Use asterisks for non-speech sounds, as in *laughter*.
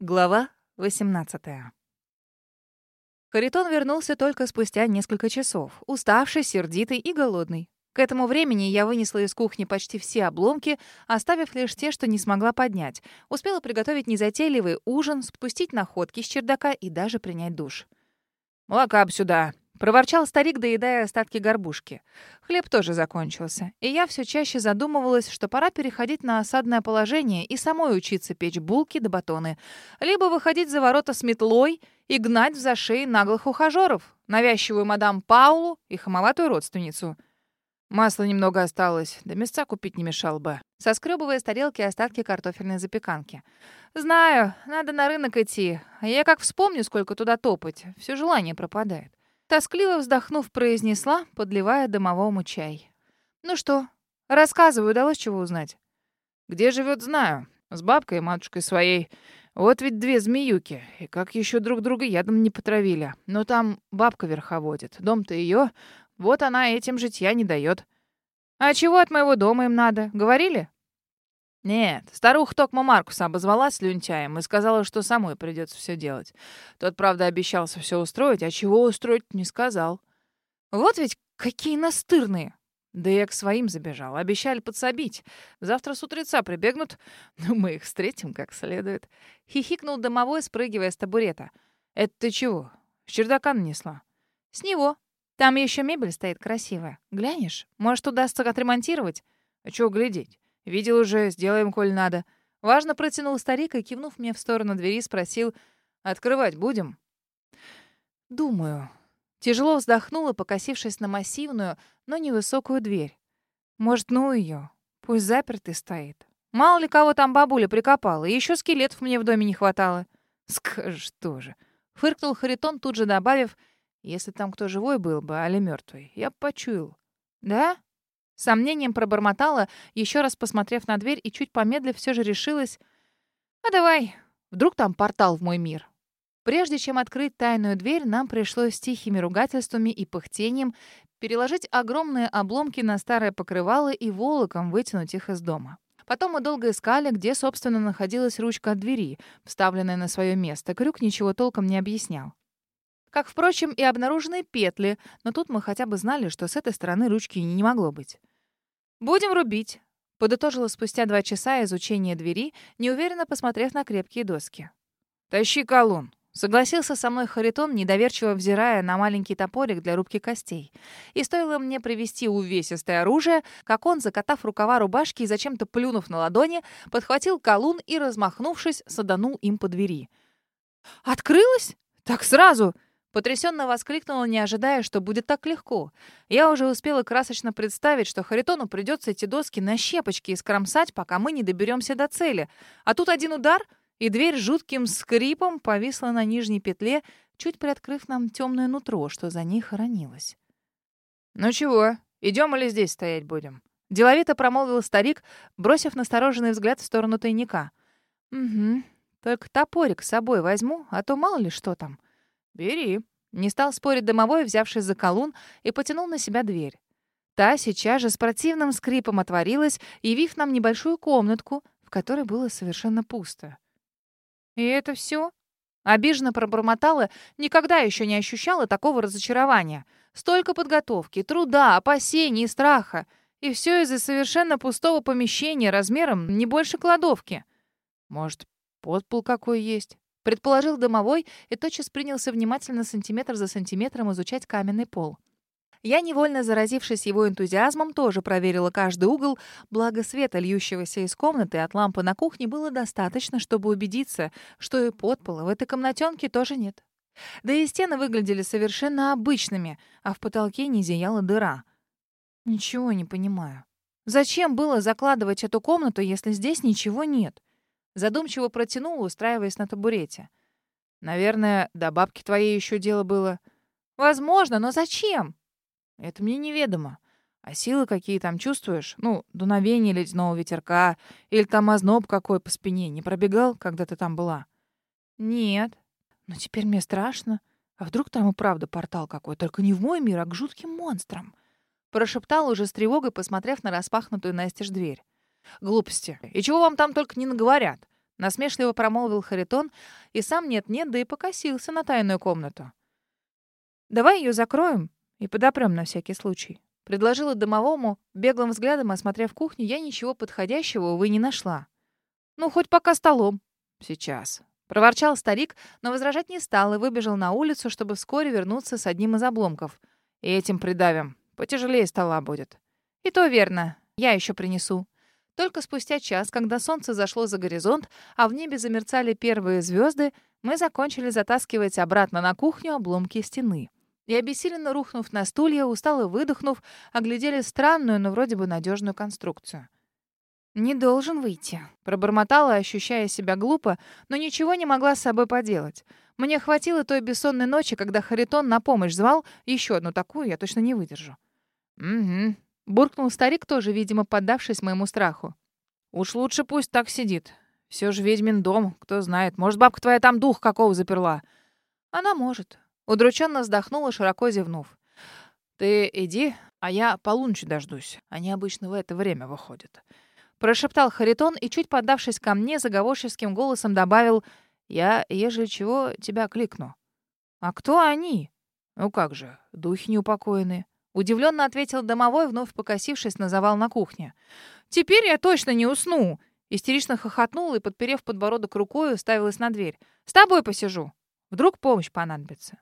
Глава 18 Харитон вернулся только спустя несколько часов, уставший, сердитый и голодный. К этому времени я вынесла из кухни почти все обломки, оставив лишь те, что не смогла поднять. Успела приготовить незатейливый ужин, спустить находки с чердака и даже принять душ. «Молока б сюда!» Проворчал старик, доедая остатки горбушки. Хлеб тоже закончился, и я все чаще задумывалась, что пора переходить на осадное положение и самой учиться печь булки да батоны. Либо выходить за ворота с метлой и гнать в зашей наглых ухажеров, навязчивую мадам Паулу и хамоватую родственницу. Масла немного осталось, да мясца купить не мешал бы. Соскребывая с тарелки остатки картофельной запеканки. «Знаю, надо на рынок идти. А я как вспомню, сколько туда топать, все желание пропадает». Тоскливо вздохнув, произнесла, подливая домовому чай. «Ну что, рассказывай, удалось чего узнать?» «Где живет, знаю. С бабкой и матушкой своей. Вот ведь две змеюки. И как еще друг друга ядом не потравили. Но там бабка верховодит. Дом-то ее. Вот она этим житья не дает. А чего от моего дома им надо? Говорили?» Нет, старуха Токма Маркуса обозвала слюнтяем и сказала, что самой придется все делать. Тот, правда, обещался все устроить, а чего устроить не сказал. Вот ведь какие настырные. Да я к своим забежал. Обещали подсобить. Завтра с утреца прибегнут. *laughs* Ну, мы их встретим как следует. Хихикнул домовой, спрыгивая с табурета. Это ты чего? С чердака нанесла? С него. Там еще мебель стоит красивая. Глянешь? Может, удастся отремонтировать? А чего глядеть? Видел уже, сделаем, коль надо. Важно протянул старик и, кивнув мне в сторону двери, спросил, «Открывать будем?» «Думаю». Тяжело вздохнула, покосившись на массивную, но невысокую дверь. «Может, ну ее? Пусть запертый стоит. Мало ли кого там бабуля прикопала, и еще скелетов мне в доме не хватало». «Скажешь тоже». Фыркнул Харитон, тут же добавив, «Если там кто живой был бы, али мертвый, я б почуял». «Да?» Сомнением пробормотала, еще раз посмотрев на дверь и чуть помедлив все же решилась. «А давай, вдруг там портал в мой мир?» Прежде чем открыть тайную дверь, нам пришлось с тихими ругательствами и пыхтением переложить огромные обломки на старое покрывало и волоком вытянуть их из дома. Потом мы долго искали, где, собственно, находилась ручка от двери, вставленная на свое место. Крюк ничего толком не объяснял. Как, впрочем, и обнаруженные петли, но тут мы хотя бы знали, что с этой стороны ручки не могло быть. «Будем рубить», — подытожила спустя два часа изучения двери, неуверенно посмотрев на крепкие доски. «Тащи колонн», — согласился со мной Харитон, недоверчиво взирая на маленький топорик для рубки костей. И стоило мне привести увесистое оружие, как он, закатав рукава рубашки и зачем-то плюнув на ладони, подхватил колун и, размахнувшись, саданул им по двери. «Открылась? Так сразу!» Потрясенно воскликнула, не ожидая, что будет так легко. Я уже успела красочно представить, что Харитону придется эти доски на щепочки искромсать, пока мы не доберемся до цели. А тут один удар, и дверь жутким скрипом повисла на нижней петле, чуть приоткрыв нам темное нутро, что за ней хоронилось. «Ну чего, идем или здесь стоять будем?» Деловито промолвил старик, бросив настороженный взгляд в сторону тайника. «Угу, только топорик с собой возьму, а то мало ли что там». «Бери». Не стал спорить домовой, взявшись за колун, и потянул на себя дверь. Та сейчас же с противным скрипом отворилась, явив нам небольшую комнатку, в которой было совершенно пусто. «И это все? Обиженно пробормотала, никогда еще не ощущала такого разочарования. Столько подготовки, труда, опасений и страха. И все из-за совершенно пустого помещения размером не больше кладовки. Может, подпол какой есть? Предположил домовой и тотчас принялся внимательно сантиметр за сантиметром изучать каменный пол. Я, невольно заразившись его энтузиазмом, тоже проверила каждый угол, благо света, льющегося из комнаты от лампы на кухне, было достаточно, чтобы убедиться, что и подпола в этой комнатенке тоже нет. Да и стены выглядели совершенно обычными, а в потолке не зияла дыра. Ничего не понимаю. Зачем было закладывать эту комнату, если здесь ничего нет? Задумчиво протянул, устраиваясь на табурете. «Наверное, до бабки твоей еще дело было». «Возможно, но зачем?» «Это мне неведомо. А силы какие там чувствуешь? Ну, дуновение ледяного ветерка или там озноб какой по спине не пробегал, когда ты там была?» «Нет. Но теперь мне страшно. А вдруг там и правда портал какой, только не в мой мир, а к жутким монстрам?» Прошептал уже с тревогой, посмотрев на распахнутую настежь дверь. Глупости. И чего вам там только не наговорят. Насмешливо промолвил Харитон и сам нет-нет, да и покосился на тайную комнату. «Давай ее закроем и подопрем на всякий случай». Предложила домовому, беглым взглядом осмотрев кухню, я ничего подходящего, увы, не нашла. «Ну, хоть пока столом». «Сейчас». Проворчал старик, но возражать не стал и выбежал на улицу, чтобы вскоре вернуться с одним из обломков. «И этим придавим. Потяжелее стола будет». «И то верно. Я еще принесу». Только спустя час, когда солнце зашло за горизонт, а в небе замерцали первые звезды, мы закончили затаскивать обратно на кухню обломки стены и, обессиленно рухнув на стулья, устало выдохнув, оглядели странную, но вроде бы надежную конструкцию. «Не должен выйти», — пробормотала, ощущая себя глупо, но ничего не могла с собой поделать. Мне хватило той бессонной ночи, когда Харитон на помощь звал, еще одну такую я точно не выдержу. «Угу», — буркнул старик, тоже, видимо, поддавшись моему страху. «Уж лучше пусть так сидит. Все же ведьмин дом, кто знает. Может, бабка твоя там дух какого заперла?» «Она может», Удрученно вздохнула, широко зевнув. «Ты иди, а я полуночи дождусь. Они обычно в это время выходят». Прошептал Харитон и, чуть поддавшись ко мне, заговорческим голосом добавил «Я, ежели чего, тебя кликну». «А кто они?» «Ну как же, духи неупокоенные». Удивленно ответил домовой, вновь покосившись на завал на кухне. «Теперь я точно не усну!» Истерично хохотнула и, подперев подбородок рукой, уставилась на дверь. «С тобой посижу. Вдруг помощь понадобится».